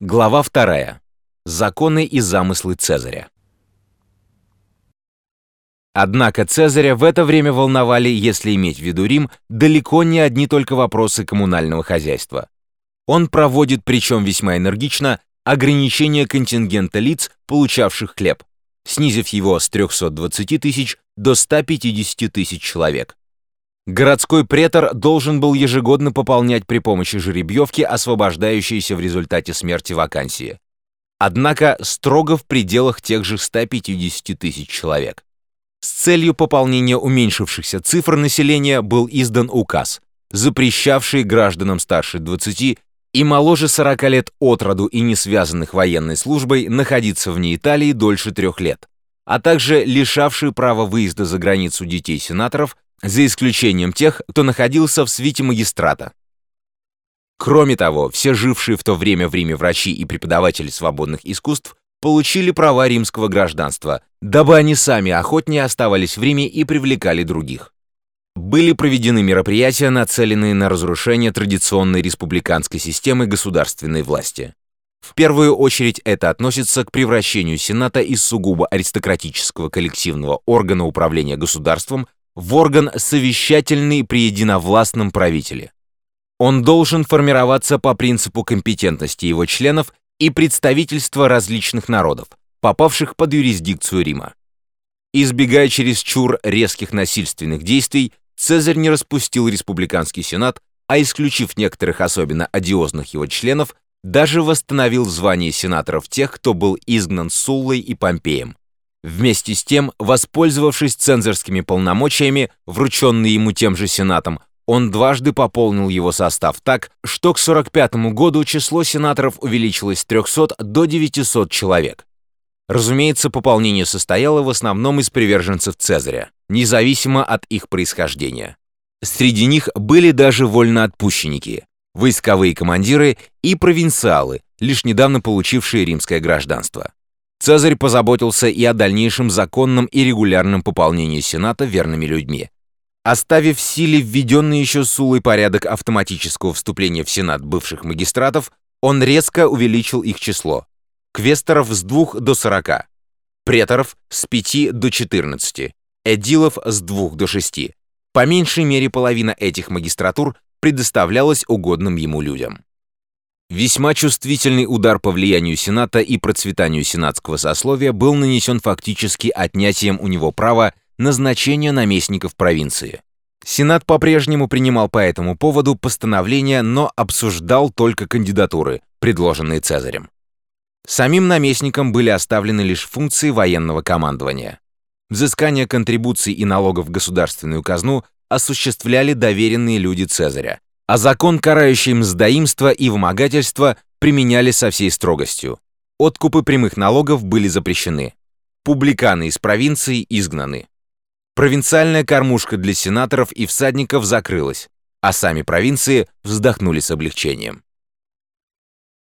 Глава 2. Законы и замыслы Цезаря. Однако Цезаря в это время волновали, если иметь в виду Рим, далеко не одни только вопросы коммунального хозяйства. Он проводит, причем весьма энергично, ограничение контингента лиц, получавших хлеб, снизив его с 320 тысяч до 150 тысяч человек. Городской претор должен был ежегодно пополнять при помощи жеребьевки освобождающиеся в результате смерти вакансии. Однако строго в пределах тех же 150 тысяч человек. С целью пополнения уменьшившихся цифр населения был издан указ, запрещавший гражданам старше 20 и моложе 40 лет от роду и не связанных военной службой находиться вне Италии дольше трех лет, а также лишавший права выезда за границу детей сенаторов за исключением тех, кто находился в свите магистрата. Кроме того, все жившие в то время в Риме врачи и преподаватели свободных искусств получили права римского гражданства, дабы они сами охотнее оставались в Риме и привлекали других. Были проведены мероприятия, нацеленные на разрушение традиционной республиканской системы государственной власти. В первую очередь это относится к превращению Сената из сугубо аристократического коллективного органа управления государством в орган совещательный при единовластном правителе. Он должен формироваться по принципу компетентности его членов и представительства различных народов, попавших под юрисдикцию Рима. Избегая чересчур резких насильственных действий, Цезарь не распустил республиканский сенат, а исключив некоторых особенно одиозных его членов, даже восстановил звание сенаторов тех, кто был изгнан Суллой и Помпеем, Вместе с тем, воспользовавшись цензорскими полномочиями, врученные ему тем же Сенатом, он дважды пополнил его состав так, что к 45 году число сенаторов увеличилось с 300 до 900 человек. Разумеется, пополнение состояло в основном из приверженцев Цезаря, независимо от их происхождения. Среди них были даже вольноотпущенники, войсковые командиры и провинциалы, лишь недавно получившие римское гражданство. Цезарь позаботился и о дальнейшем законном и регулярном пополнении Сената верными людьми. Оставив в силе введенный еще Сулой порядок автоматического вступления в Сенат бывших магистратов, он резко увеличил их число. Квесторов с 2 до 40, преторов с 5 до 14, эдилов с 2 до 6. По меньшей мере половина этих магистратур предоставлялась угодным ему людям. Весьма чувствительный удар по влиянию Сената и процветанию сенатского сословия был нанесен фактически отнятием у него права назначения наместников провинции. Сенат по-прежнему принимал по этому поводу постановления, но обсуждал только кандидатуры, предложенные Цезарем. Самим наместникам были оставлены лишь функции военного командования. Взыскание контрибуций и налогов в государственную казну осуществляли доверенные люди Цезаря, а закон, карающий мздоимство и вымогательство, применяли со всей строгостью. Откупы прямых налогов были запрещены. Публиканы из провинции изгнаны. Провинциальная кормушка для сенаторов и всадников закрылась, а сами провинции вздохнули с облегчением.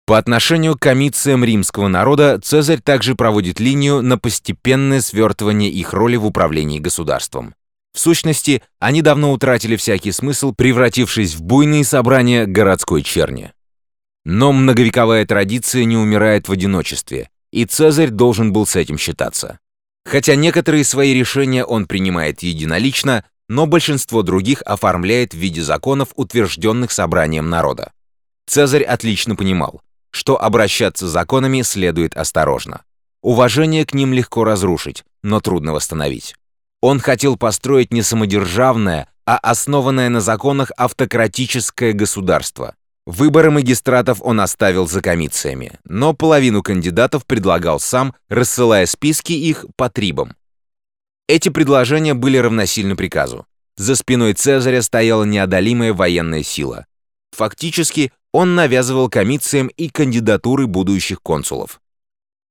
По отношению к комициям римского народа Цезарь также проводит линию на постепенное свертывание их роли в управлении государством. В сущности, они давно утратили всякий смысл, превратившись в буйные собрания городской черни. Но многовековая традиция не умирает в одиночестве, и Цезарь должен был с этим считаться. Хотя некоторые свои решения он принимает единолично, но большинство других оформляет в виде законов, утвержденных собранием народа. Цезарь отлично понимал, что обращаться с законами следует осторожно. Уважение к ним легко разрушить, но трудно восстановить. Он хотел построить не самодержавное, а основанное на законах автократическое государство. Выборы магистратов он оставил за комициями, но половину кандидатов предлагал сам, рассылая списки их по трибам. Эти предложения были равносильны приказу. За спиной Цезаря стояла неодолимая военная сила. Фактически, он навязывал комициям и кандидатуры будущих консулов.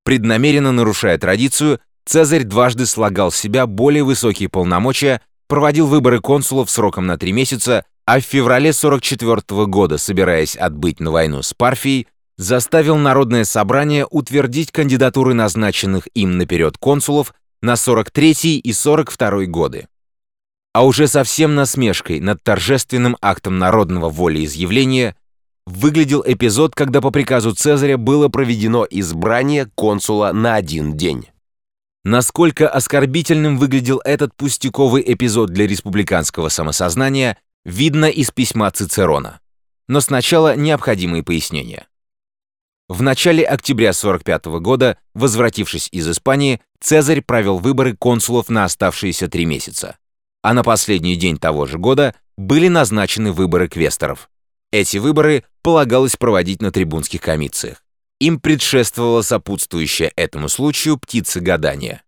Преднамеренно нарушая традицию, Цезарь дважды слагал с себя более высокие полномочия, проводил выборы консулов сроком на три месяца, а в феврале 44 -го года, собираясь отбыть на войну с Парфией, заставил Народное собрание утвердить кандидатуры назначенных им наперед консулов на 43 и 42 годы. А уже совсем насмешкой над торжественным актом народного волеизъявления выглядел эпизод, когда по приказу Цезаря было проведено избрание консула на один день. Насколько оскорбительным выглядел этот пустяковый эпизод для республиканского самосознания, видно из письма Цицерона. Но сначала необходимые пояснения. В начале октября 45 года, возвратившись из Испании, Цезарь провел выборы консулов на оставшиеся три месяца. А на последний день того же года были назначены выборы квесторов. Эти выборы полагалось проводить на трибунских комициях. Им предшествовала сопутствующая этому случаю птица гадания.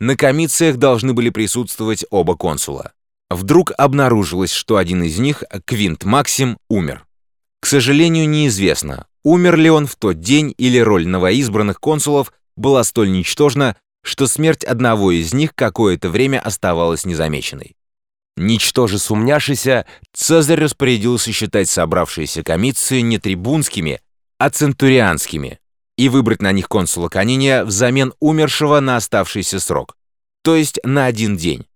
На комициях должны были присутствовать оба консула. Вдруг обнаружилось, что один из них, Квинт Максим, умер. К сожалению, неизвестно, умер ли он в тот день или роль новоизбранных консулов была столь ничтожна, что смерть одного из них какое-то время оставалась незамеченной. Ничтоже сумняшися, Цезарь распорядился считать собравшиеся комиции не трибунскими, а центурианскими и выбрать на них консула Каниния взамен умершего на оставшийся срок, то есть на один день.